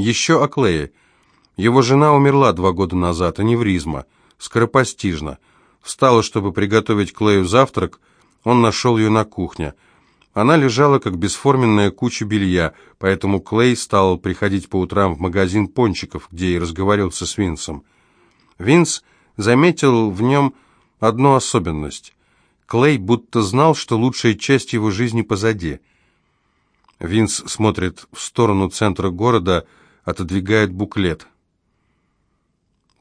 Еще о Клее. Его жена умерла два года назад, аневризма, скоропостижно. Встала, чтобы приготовить Клею завтрак, он нашел ее на кухне. Она лежала, как бесформенная куча белья, поэтому Клей стал приходить по утрам в магазин пончиков, где и разговаривался с Винсом. Винс заметил в нем одну особенность. Клей будто знал, что лучшая часть его жизни позади. Винс смотрит в сторону центра города, отодвигает буклет.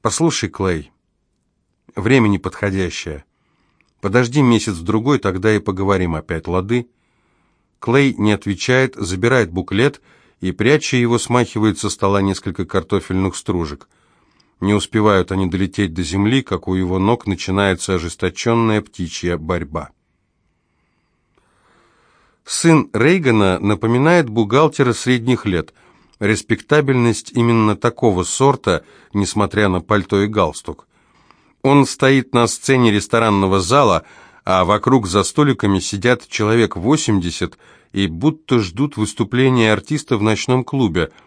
«Послушай, Клей, время неподходящее. Подожди месяц-другой, тогда и поговорим опять, лады?» Клей не отвечает, забирает буклет и, пряча его, смахивает со стола несколько картофельных стружек – не успевают они долететь до земли, как у его ног начинается ожесточенная птичья борьба. Сын Рейгана напоминает бухгалтера средних лет. Респектабельность именно такого сорта, несмотря на пальто и галстук. Он стоит на сцене ресторанного зала, а вокруг за столиками сидят человек 80 и будто ждут выступления артиста в ночном клубе –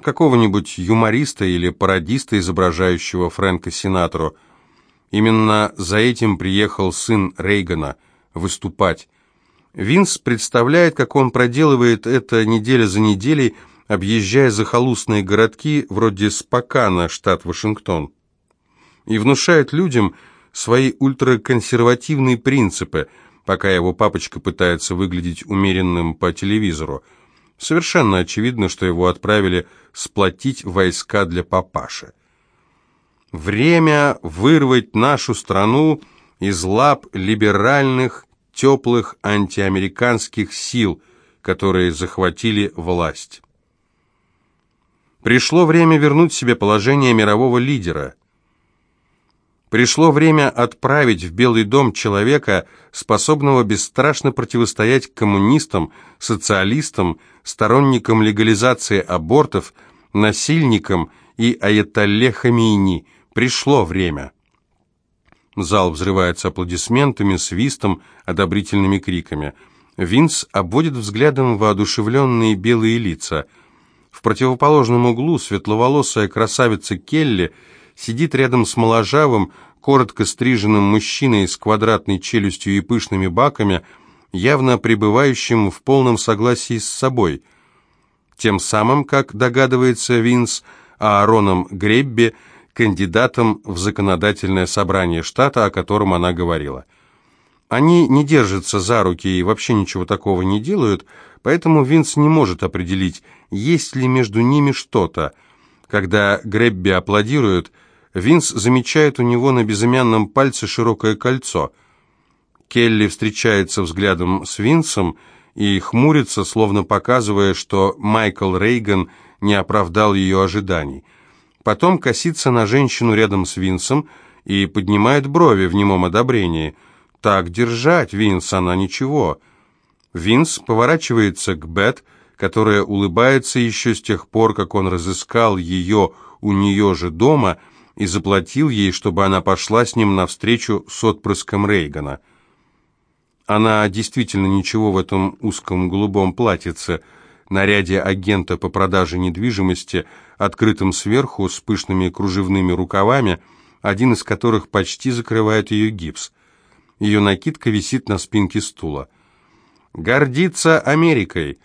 какого-нибудь юмориста или пародиста, изображающего Фрэнка Синатору. Именно за этим приехал сын Рейгана выступать. Винс представляет, как он проделывает это неделя за неделей, объезжая захолустные городки вроде Спокана, штат Вашингтон, и внушает людям свои ультраконсервативные принципы, пока его папочка пытается выглядеть умеренным по телевизору – Совершенно очевидно, что его отправили сплотить войска для папаши. Время вырвать нашу страну из лап либеральных, теплых антиамериканских сил, которые захватили власть. Пришло время вернуть себе положение мирового лидера – Пришло время отправить в Белый дом человека, способного бесстрашно противостоять коммунистам, социалистам, сторонникам легализации абортов, насильникам и аятолле Хамейни. Пришло время. Зал взрывается аплодисментами, свистом, одобрительными криками. Винс обводит взглядом воодушевленные белые лица. В противоположном углу светловолосая красавица Келли – сидит рядом с моложавым, коротко стриженным мужчиной с квадратной челюстью и пышными баками, явно пребывающим в полном согласии с собой. Тем самым, как догадывается Винс, Аароном Гребби, кандидатом в законодательное собрание штата, о котором она говорила. Они не держатся за руки и вообще ничего такого не делают, поэтому Винс не может определить, есть ли между ними что-то. Когда Гребби аплодирует – Винс замечает у него на безымянном пальце широкое кольцо. Келли встречается взглядом с Винсом и хмурится, словно показывая, что Майкл Рейган не оправдал ее ожиданий. Потом косится на женщину рядом с Винсом и поднимает брови в немом одобрении. «Так держать, Винс, она ничего». Винс поворачивается к Бет, которая улыбается еще с тех пор, как он разыскал ее у нее же дома – и заплатил ей, чтобы она пошла с ним навстречу с отпрыском Рейгана. Она действительно ничего в этом узком голубом платьице, наряде агента по продаже недвижимости, открытым сверху, с пышными кружевными рукавами, один из которых почти закрывает ее гипс. Ее накидка висит на спинке стула. «Гордиться Америкой!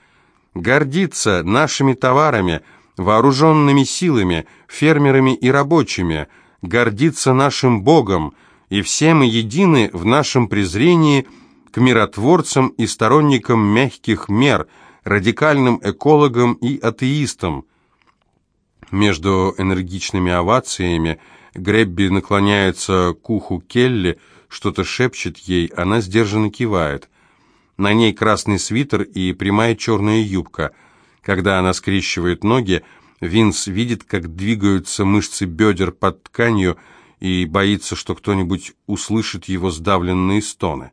Гордиться нашими товарами!» вооруженными силами, фермерами и рабочими, гордиться нашим Богом, и все мы едины в нашем презрении к миротворцам и сторонникам мягких мер, радикальным экологам и атеистам. Между энергичными овациями Гребби наклоняется к уху Келли, что-то шепчет ей, она сдержанно кивает. На ней красный свитер и прямая черная юбка – когда она скрещивает ноги, Винс видит, как двигаются мышцы бедер под тканью и боится, что кто-нибудь услышит его сдавленные стоны.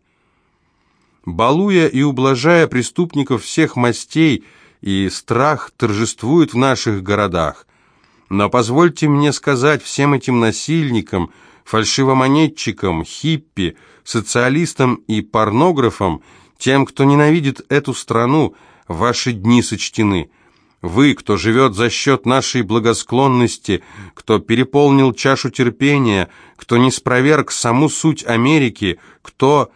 Балуя и ублажая преступников всех мастей, и страх торжествует в наших городах. Но позвольте мне сказать всем этим насильникам, фальшивомонетчикам, хиппи, социалистам и порнографам, тем, кто ненавидит эту страну, Ваши дни сочтены. Вы, кто живет за счет нашей благосклонности, кто переполнил чашу терпения, кто не спроверг саму суть Америки, кто...»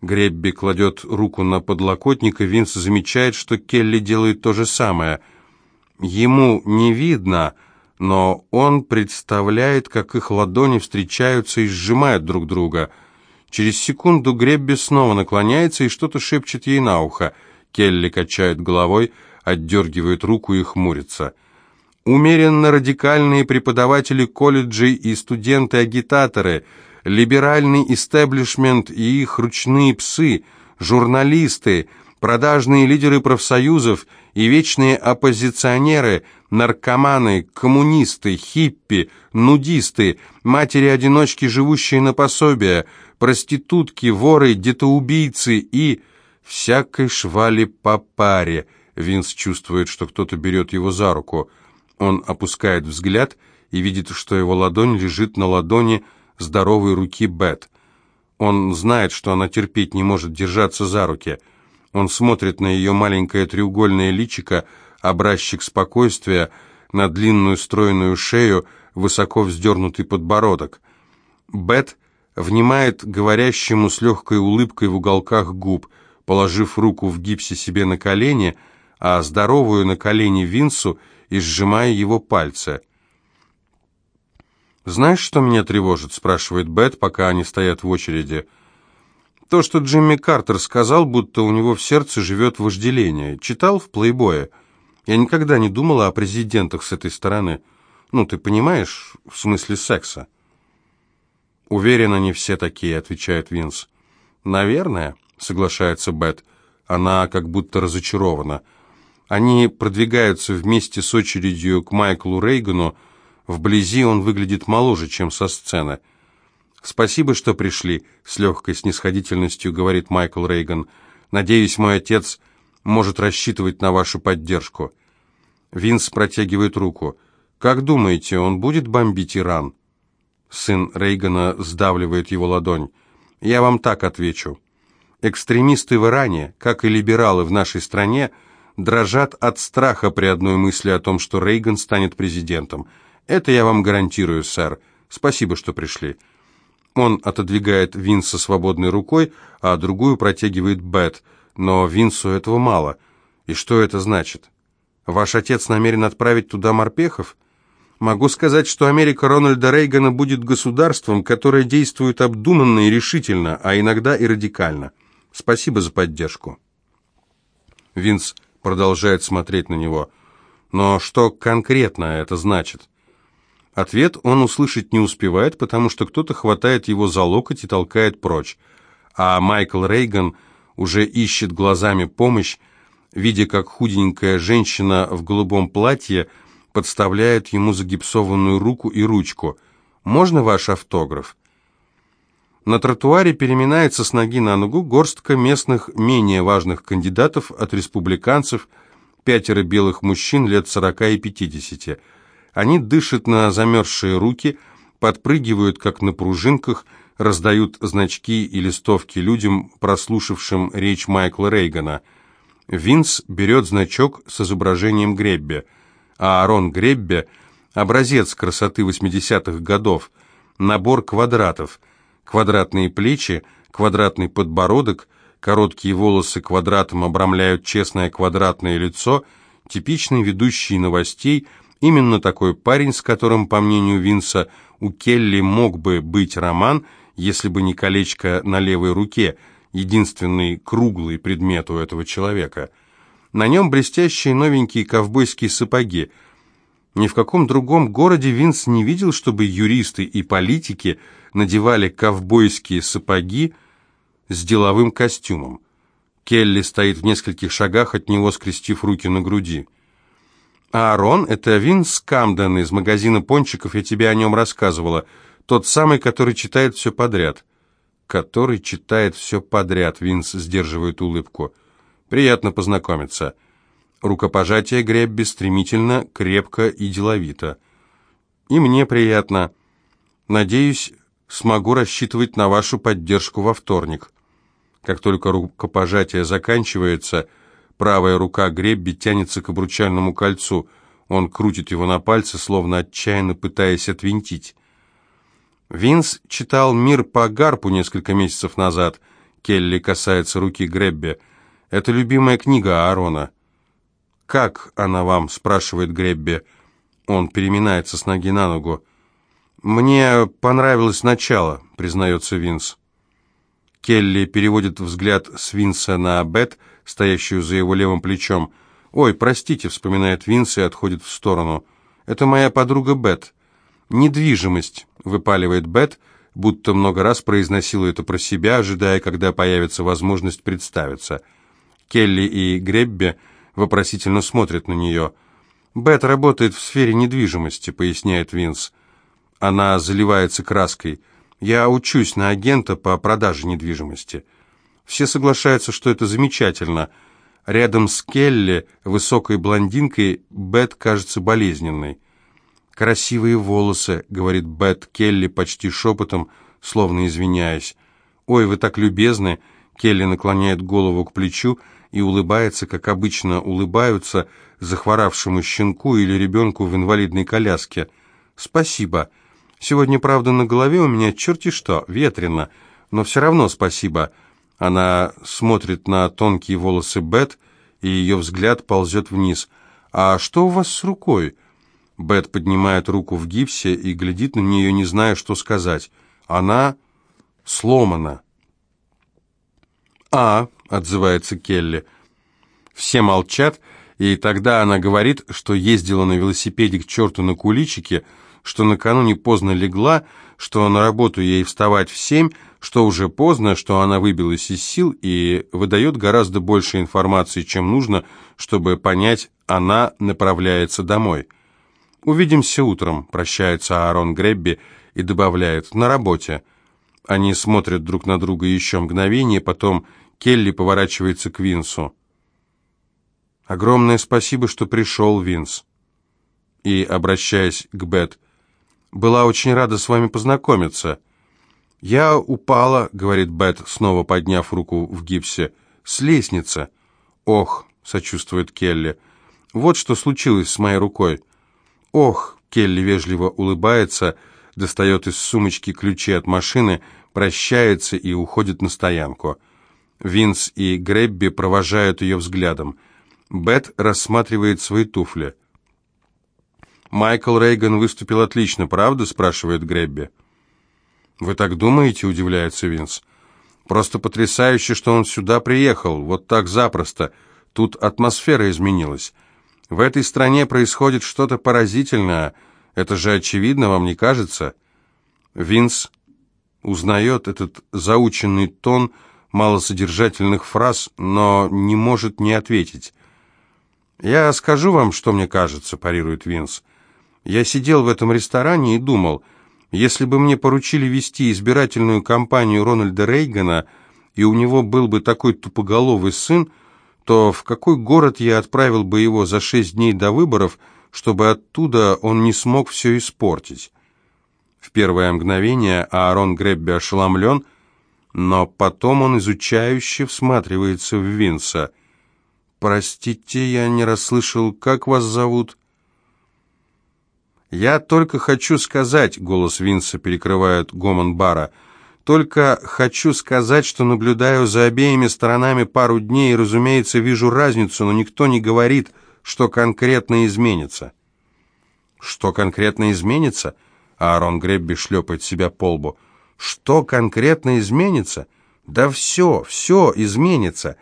Гребби кладет руку на подлокотник, и Винс замечает, что Келли делает то же самое. Ему не видно, но он представляет, как их ладони встречаются и сжимают друг друга. Через секунду Гребби снова наклоняется и что-то шепчет ей на ухо. Келли качает головой, отдергивает руку и хмурится. Умеренно-радикальные преподаватели колледжей и студенты-агитаторы, либеральный истеблишмент и их ручные псы, журналисты, продажные лидеры профсоюзов и вечные оппозиционеры, наркоманы, коммунисты, хиппи, нудисты, матери-одиночки, живущие на пособия, проститутки, воры, детоубийцы и всякой швали по паре – Винс чувствует, что кто-то берет его за руку. Он опускает взгляд и видит, что его ладонь лежит на ладони здоровой руки Бет. Он знает, что она терпеть не может держаться за руки. Он смотрит на ее маленькое треугольное личико, образчик спокойствия, на длинную стройную шею, высоко вздернутый подбородок. Бет внимает говорящему с легкой улыбкой в уголках губ, положив руку в гипсе себе на колени – а здоровую на колени Винсу и сжимая его пальцы. «Знаешь, что меня тревожит?» – спрашивает Бет, пока они стоят в очереди. «То, что Джимми Картер сказал, будто у него в сердце живет вожделение. Читал в «Плейбое». Я никогда не думала о президентах с этой стороны. Ну, ты понимаешь, в смысле секса». «Уверена, не все такие», — отвечает Винс. «Наверное», — соглашается Бет. Она как будто разочарована. Они продвигаются вместе с очередью к Майклу Рейгану. Вблизи он выглядит моложе, чем со сцены. «Спасибо, что пришли», — с легкой снисходительностью говорит Майкл Рейган. «Надеюсь, мой отец может рассчитывать на вашу поддержку». Винс протягивает руку. «Как думаете, он будет бомбить Иран?» Сын Рейгана сдавливает его ладонь. «Я вам так отвечу. Экстремисты в Иране, как и либералы в нашей стране, — дрожат от страха при одной мысли о том, что Рейган станет президентом. Это я вам гарантирую, сэр. Спасибо, что пришли. Он отодвигает Винса свободной рукой, а другую протягивает Бет. Но Винсу этого мало. И что это значит? Ваш отец намерен отправить туда морпехов? Могу сказать, что Америка Рональда Рейгана будет государством, которое действует обдуманно и решительно, а иногда и радикально. Спасибо за поддержку. Винс продолжает смотреть на него. Но что конкретно это значит? Ответ он услышать не успевает, потому что кто-то хватает его за локоть и толкает прочь. А Майкл Рейган уже ищет глазами помощь, видя, как худенькая женщина в голубом платье подставляет ему загипсованную руку и ручку. «Можно ваш автограф?» На тротуаре переминается с ноги на ногу горстка местных менее важных кандидатов от республиканцев, пятеро белых мужчин лет 40 и 50. Они дышат на замерзшие руки, подпрыгивают, как на пружинках, раздают значки и листовки людям, прослушавшим речь Майкла Рейгана. Винс берет значок с изображением Гребби, Аарон Гребби – образец красоты 80-х годов, набор квадратов – Квадратные плечи, квадратный подбородок, короткие волосы квадратом обрамляют честное квадратное лицо, типичный ведущий новостей, именно такой парень, с которым, по мнению Винса, у Келли мог бы быть роман, если бы не колечко на левой руке, единственный круглый предмет у этого человека. На нем блестящие новенькие ковбойские сапоги. Ни в каком другом городе Винс не видел, чтобы юристы и политики – надевали ковбойские сапоги с деловым костюмом. Келли стоит в нескольких шагах от него, скрестив руки на груди. «Аарон, это Винс Камден из магазина пончиков, я тебе о нем рассказывала. Тот самый, который читает все подряд». «Который читает все подряд», — Винс сдерживает улыбку. «Приятно познакомиться». Рукопожатие Гребби стремительно, крепко и деловито. «И мне приятно. Надеюсь, смогу рассчитывать на вашу поддержку во вторник. Как только рукопожатие заканчивается, Правая рука Гребби тянется к обручальному кольцу. Он крутит его на пальце, словно отчаянно пытаясь отвинтить. Винс читал «Мир по Гарпу» несколько месяцев назад. Келли касается руки Гребби. Это любимая книга Аарона. «Как она вам?» — спрашивает Гребби. Он переминается с ноги на ногу. «Мне понравилось начало», — признается Винс. Келли переводит взгляд с Винса на Бет, стоящую за его левым плечом. «Ой, простите», — вспоминает Винс и отходит в сторону. «Это моя подруга Бет». «Недвижимость», — выпаливает Бет, будто много раз произносила это про себя, ожидая, когда появится возможность представиться. Келли и Гребби вопросительно смотрят на нее. «Бет работает в сфере недвижимости», — поясняет Винс. Она заливается краской. «Я учусь на агента по продаже недвижимости». Все соглашаются, что это замечательно. Рядом с Келли, высокой блондинкой, Бет кажется болезненной. «Красивые волосы», — говорит Бет Келли почти шепотом, словно извиняясь. «Ой, вы так любезны!» Келли наклоняет голову к плечу и улыбается, как обычно улыбаются захворавшему щенку или ребенку в инвалидной коляске. «Спасибо. Сегодня, правда, на голове у меня черти что, ветрено, но все равно спасибо». Она смотрит на тонкие волосы Бет, и ее взгляд ползет вниз. «А что у вас с рукой?» Бет поднимает руку в гипсе и глядит на нее, не зная, что сказать. Она сломана. «А», — отзывается Келли. Все молчат, и тогда она говорит, что ездила на велосипеде к черту на куличике, что накануне поздно легла, что на работу ей вставать в семь, что уже поздно, что она выбилась из сил и выдает гораздо больше информации, чем нужно, чтобы понять, она направляется домой. «Увидимся утром», — прощается Аарон Гребби и добавляет «на работе». Они смотрят друг на друга еще мгновение, потом Келли поворачивается к Винсу. «Огромное спасибо, что пришел, Винс». И, обращаясь к Бет, «Была очень рада с вами познакомиться». «Я упала», — говорит Бет, снова подняв руку в гипсе, — «с лестницы». «Ох», — сочувствует Келли, — «вот что случилось с моей рукой». «Ох», — Келли вежливо улыбается, достает из сумочки ключи от машины, прощается и уходит на стоянку. Винс и Гребби провожают ее взглядом. Бет рассматривает свои туфли. «Майкл Рейган выступил отлично, правда?» — спрашивает Гребби. «Вы так думаете?» — удивляется Винс. «Просто потрясающе, что он сюда приехал, вот так запросто. Тут атмосфера изменилась. В этой стране происходит что-то поразительное. Это же очевидно, вам не кажется?» Винс узнает этот заученный тон малосодержательных фраз, но не может не ответить. «Я скажу вам, что мне кажется», — парирует Винс. «Я сидел в этом ресторане и думал, если бы мне поручили вести избирательную кампанию Рональда Рейгана, и у него был бы такой тупоголовый сын, то в какой город я отправил бы его за шесть дней до выборов, чтобы оттуда он не смог все испортить?» В первое мгновение Аарон Гребби ошеломлен, но потом он изучающе всматривается в Винса. «Простите, я не расслышал, как вас зовут?» «Я только хочу сказать», — голос Винса перекрывает гомон бара, «только хочу сказать, что наблюдаю за обеими сторонами пару дней и, разумеется, вижу разницу, но никто не говорит, что конкретно изменится». «Что конкретно изменится?» Аарон Гребби шлепает себя по лбу. «Что конкретно изменится?» «Да все, все изменится».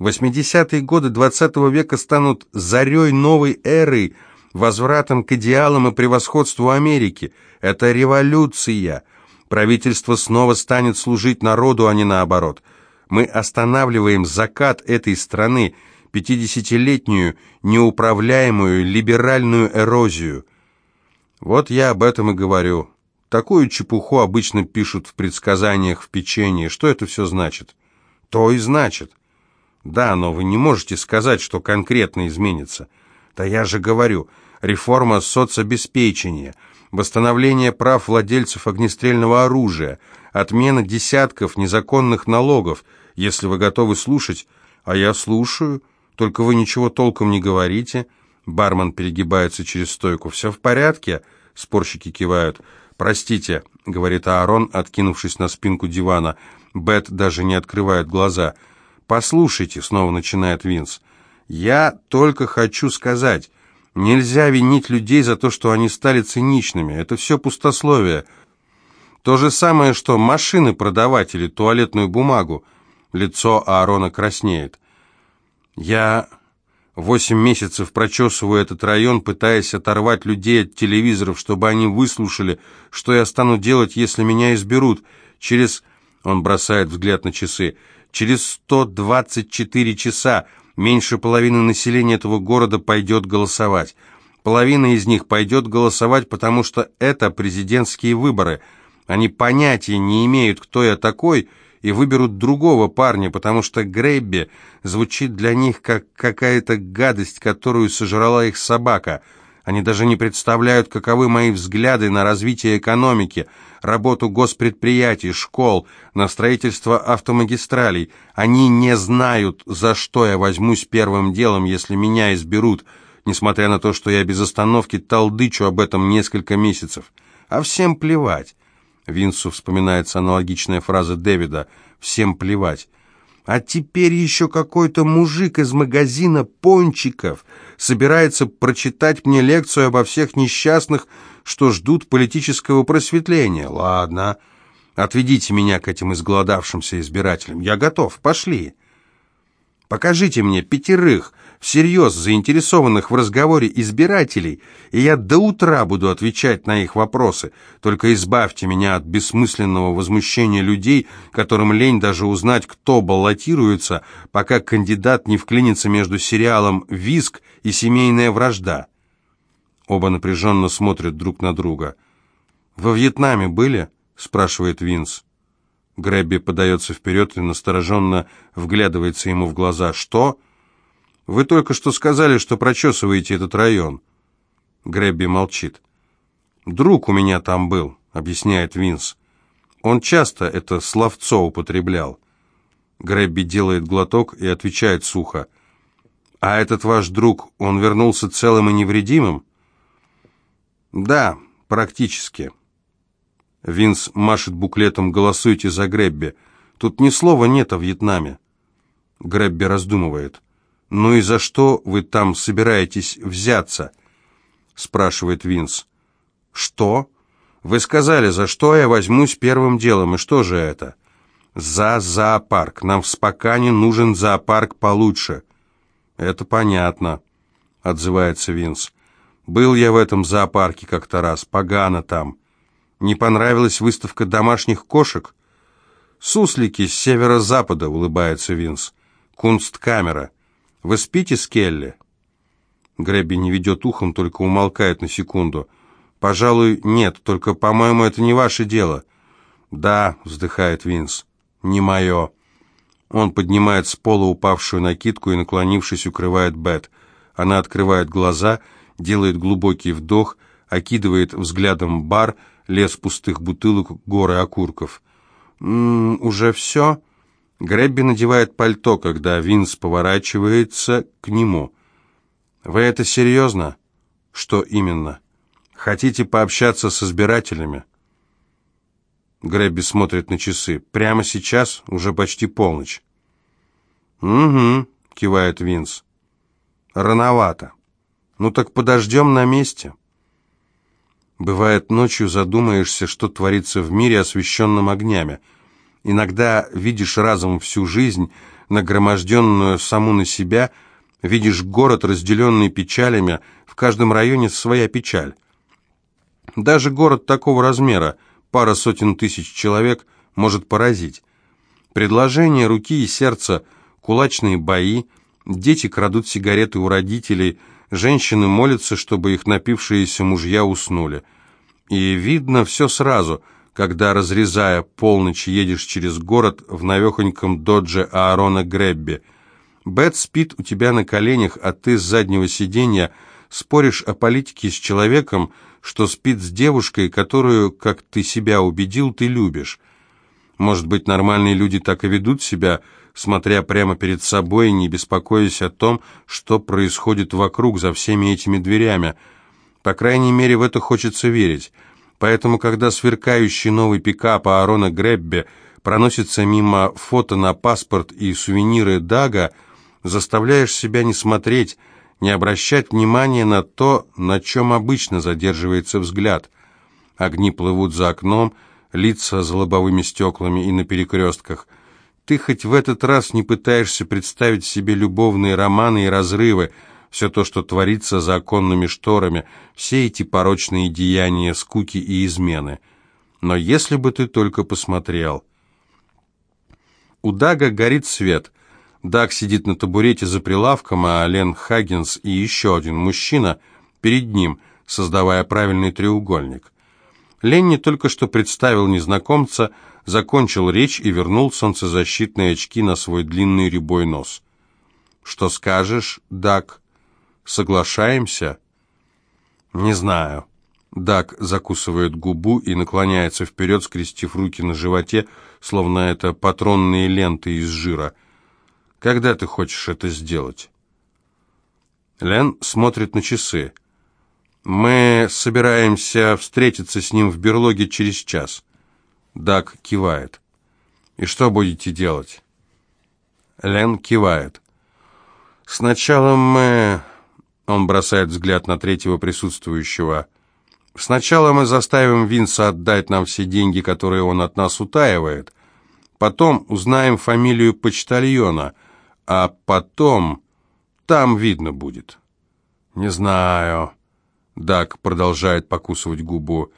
80-е годы XX -го века станут зарей новой эры, возвратом к идеалам и превосходству Америки. Это революция. Правительство снова станет служить народу, а не наоборот. Мы останавливаем закат этой страны, пятидесятилетнюю, неуправляемую либеральную эрозию. Вот я об этом и говорю. Такую чепуху обычно пишут в предсказаниях в печенье. Что это все значит? То и значит. Да, но вы не можете сказать, что конкретно изменится. Да я же говорю, реформа соцобеспечения, восстановление прав владельцев огнестрельного оружия, отмена десятков незаконных налогов. Если вы готовы слушать, а я слушаю, Только вы ничего толком не говорите. Бармен перегибается через стойку. «Все в порядке?» Спорщики кивают. «Простите», — говорит Аарон, откинувшись на спинку дивана. Бет даже не открывает глаза. «Послушайте», — снова начинает Винс. «Я только хочу сказать, нельзя винить людей за то, что они стали циничными. Это все пустословие. То же самое, что машины продавать или туалетную бумагу». Лицо Аарона краснеет. «Я Восемь месяцев прочесываю этот район, пытаясь оторвать людей от телевизоров, чтобы они выслушали, что я стану делать, если меня изберут. Через... Он бросает взгляд на часы. Через 124 часа меньше половины населения этого города пойдет голосовать. Половина из них пойдет голосовать, потому что это президентские выборы. Они понятия не имеют, кто я такой, и выберут другого парня, потому что Грейбби звучит для них как какая-то гадость, которую сожрала их собака. Они даже не представляют, каковы мои взгляды на развитие экономики, работу госпредприятий, школ, на строительство автомагистралей. Они не знают, за что я возьмусь первым делом, если меня изберут, несмотря на то, что я без остановки толдычу об этом несколько месяцев. А всем плевать. Винсу вспоминается аналогичная фраза Дэвида «всем плевать». А теперь еще какой-то мужик из магазина пончиков собирается прочитать мне лекцию обо всех несчастных, что ждут политического просветления. Ладно, отведите меня к этим изголодавшимся избирателям. Я готов, пошли. Покажите мне пятерых, всерьез заинтересованных в разговоре избирателей, и я до утра буду отвечать на их вопросы. Только избавьте меня от бессмысленного возмущения людей, которым лень даже узнать, кто баллотируется, пока кандидат не вклинится между сериалом «Виск» и «Семейная вражда». Оба напряженно смотрят друг на друга. «Во Вьетнаме были?» — спрашивает Винс. Грэбби подается вперед и настороженно вглядывается ему в глаза. «Что?» Вы только что сказали, что прочесываете этот район». Грэбби молчит. «Друг у меня там был», — объясняет Винс. «Он часто это словцо употреблял». Грэбби делает глоток и отвечает сухо. «А этот ваш друг, он вернулся целым и невредимым?» «Да, практически». Винс машет буклетом «Голосуйте за Грэбби». Тут ни слова нет о Вьетнаме. Грэбби раздумывает. «Ну и за что вы там собираетесь взяться?» — спрашивает Винс. «Что? Вы сказали, за что я возьмусь первым делом, и что же это?» «За зоопарк. Нам в Спокане нужен зоопарк получше». «Это понятно», — отзывается Винс. «Был я в этом зоопарке как-то раз, погано там. Не понравилась выставка домашних кошек?» «Суслики с северо-запада», — улыбается Винс. «Кунсткамера». «Вы спите с Келли?» Грэбби не ведет ухом, только умолкает на секунду. «Пожалуй, нет, только, по-моему, это не ваше дело». «Да», — вздыхает Винс, — «не мое». Он поднимает с пола упавшую накидку и, наклонившись, укрывает Бет. Она открывает глаза, делает глубокий вдох, окидывает взглядом бар, лес пустых бутылок, горы окурков. «М -м, «Уже все?» Грэбби надевает пальто, когда Винс поворачивается к нему. «Вы это серьезно?» «Что именно?» «Хотите пообщаться с избирателями?» Грэбби смотрит на часы. «Прямо сейчас уже почти полночь». «Угу», — кивает Винс. «Рановато. Ну так подождем на месте». Бывает, ночью задумаешься, что творится в мире, освещенном огнями — Иногда видишь разом всю жизнь, нагроможденную саму на себя, видишь город, разделенный печалями, в каждом районе своя печаль. Даже город такого размера, пара сотен тысяч человек, может поразить. Предложение руки и сердца, кулачные бои, дети крадут сигареты у родителей, женщины молятся, чтобы их напившиеся мужья уснули. И видно все сразу – когда, разрезая полночь, едешь через город в навехоньком додже Аарона Гребби. Бет спит у тебя на коленях, а ты с заднего сиденья споришь о политике с человеком, что спит с девушкой, которую, как ты себя убедил, ты любишь. Может быть, нормальные люди так и ведут себя, смотря прямо перед собой, не беспокоясь о том, что происходит вокруг за всеми этими дверями. По крайней мере, в это хочется верить. Поэтому, когда сверкающий новый пикап Аарона Гребби проносится мимо фото на паспорт и сувениры Дага, заставляешь себя не смотреть, не обращать внимания на то, на чем обычно задерживается взгляд. Огни плывут за окном, лица за лобовыми стеклами и на перекрестках. Ты хоть в этот раз не пытаешься представить себе любовные романы и разрывы, все то, что творится за оконными шторами, все эти порочные деяния, скуки и измены. Но если бы ты только посмотрел... У Дага горит свет. Даг сидит на табурете за прилавком, а Лен Хаггинс и еще один мужчина перед ним, создавая правильный треугольник. Ленни только что представил незнакомца, закончил речь и вернул солнцезащитные очки на свой длинный рябой нос. «Что скажешь, Даг? Соглашаемся?» «Не знаю». Даг закусывает губу и наклоняется вперед, скрестив руки на животе, словно это патронные ленты из жира. «Когда ты хочешь это сделать?» Лен смотрит на часы. «Мы собираемся встретиться с ним в берлоге через час». Даг кивает. «И что будете делать?» Лен кивает. «Сначала мы...» Он бросает взгляд на третьего присутствующего. Сначала мы заставим Винса отдать нам все деньги, которые он от нас утаивает. Потом узнаем фамилию почтальона, а потом там видно будет. Не знаю. Дак продолжает покусывать губу.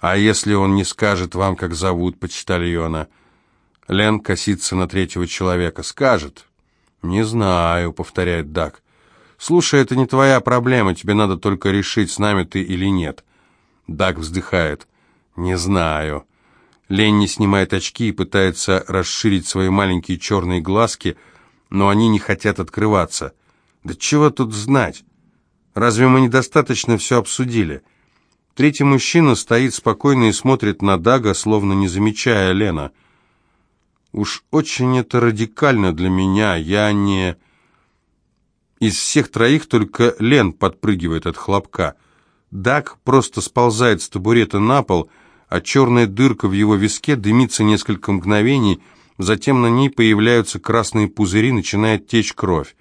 А если он не скажет вам, как зовут почтальона? Лен косится на третьего человека. Скажет. Не знаю, повторяет Дак. Слушай, это не твоя проблема, тебе надо только решить, с нами ты или нет. Даг вздыхает. «Не знаю». Ленни снимает очки и пытается расширить свои маленькие черные глазки, но они не хотят открываться. «Да чего тут знать? Разве мы недостаточно все обсудили?» Третий мужчина стоит спокойно и смотрит на Дага, словно не замечая Лена. «Уж очень это радикально для меня. Я не...» Из всех троих только Лен подпрыгивает от хлопка – Дак просто сползает с табурета на пол, а черная дырка в его виске дымится несколько мгновений, затем на ней появляются красные пузыри, начинает течь кровь.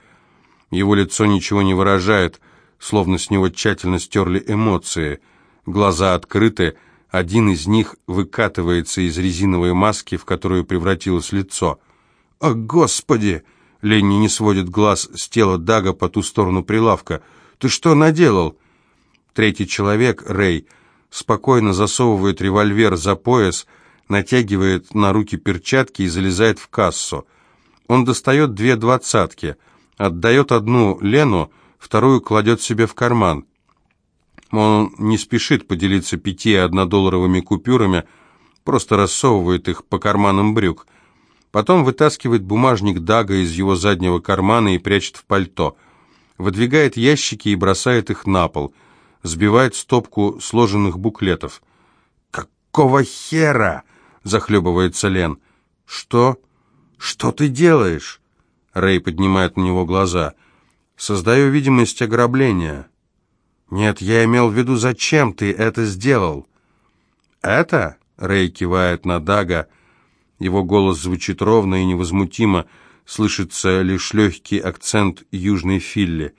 Его лицо ничего не выражает, словно с него тщательно стерли эмоции. Глаза открыты, один из них выкатывается из резиновой маски, в которую превратилось лицо. «О, Господи!» Ленни не сводит глаз с тела Дага по ту сторону прилавка. «Ты что наделал?» Третий человек, Рэй, спокойно засовывает револьвер за пояс, натягивает на руки перчатки и залезает в кассу. Он достает две двадцатки, отдает одну Лену, вторую кладет себе в карман. Он не спешит поделиться пяти однодолларовыми купюрами, просто рассовывает их по карманам брюк. Потом вытаскивает бумажник Дага из его заднего кармана и прячет в пальто. Выдвигает ящики и бросает их на пол – сбивает стопку сложенных буклетов. «Какого хера?» — захлебывается Лен. «Что? Что ты делаешь?» Рэй поднимает на него глаза. «Создаю видимость ограбления». «Нет, я имел в виду, зачем ты это сделал?» «Это?» — Рэй кивает на Дага. Его голос звучит ровно и невозмутимо, слышится лишь легкий акцент южной Филли.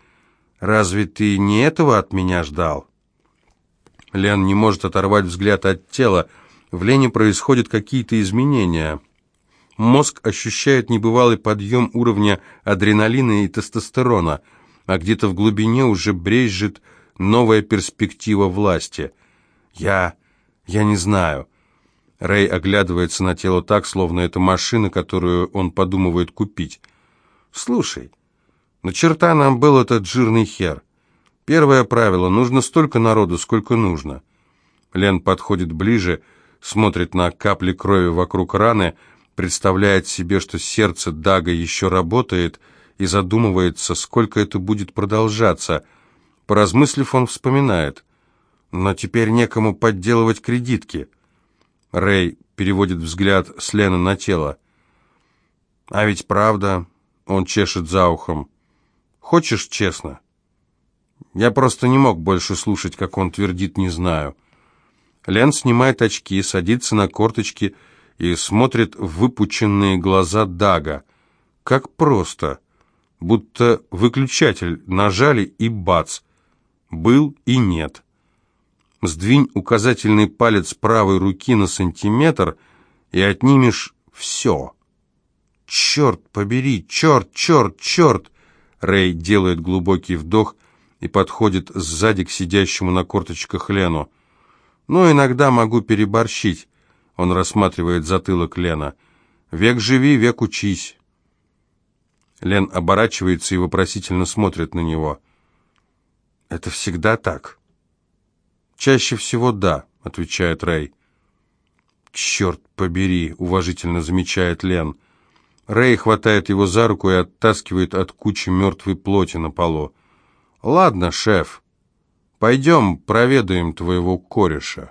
Разве ты не этого от меня ждал?» Лен не может оторвать взгляд от тела. В Лене происходят какие-то изменения. Мозг ощущает небывалый подъем уровня адреналина и тестостерона, а где-то в глубине уже брежет новая перспектива власти. «Я... я не знаю». Рэй оглядывается на тело так, словно это машина, которую он подумывает купить. «Слушай, на черта нам был этот жирный хер. Первое правило – нужно столько народу, сколько нужно. Лен подходит ближе, смотрит на капли крови вокруг раны, представляет себе, что сердце Дага еще работает, и задумывается, сколько это будет продолжаться. Поразмыслив, он вспоминает. Но теперь некому подделывать кредитки. Рэй переводит взгляд с Лена на тело. А ведь правда, он чешет за ухом. Хочешь честно? Я просто не мог больше слушать, как он твердит «не знаю». Лен снимает очки, садится на корточки и смотрит в выпученные глаза Дага. Как просто. Будто выключатель нажали и бац. Был и нет. Сдвинь указательный палец правой руки на сантиметр и отнимешь все. «Черт побери! Черт, черт, черт!» Рэй делает глубокий вдох и подходит сзади к сидящему на корточках Лену. «Ну, иногда могу переборщить», — он рассматривает затылок Лена. «Век живи, век учись». Лен оборачивается и вопросительно смотрит на него. «Это всегда так?» «Чаще всего да», — отвечает Рэй. «Черт побери», — уважительно замечает Лен. Рэй хватает его за руку и оттаскивает от кучи мертвой плоти на полу. «Ладно, шеф, пойдем проведаем твоего кореша».